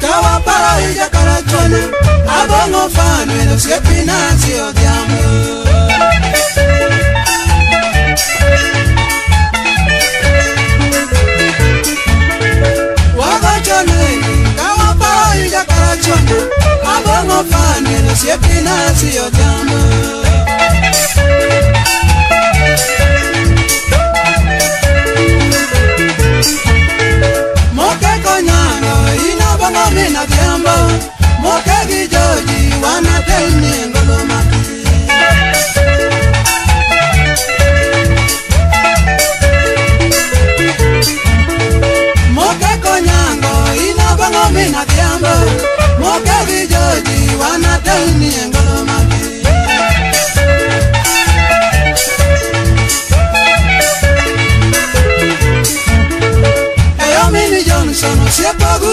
Ikawa paraija karajone Abongo fanu edoske pinanzi odiamo Wagachone Ikawa paraija karajone Abongo fanu edoske pinanzi odiamo Se se apagó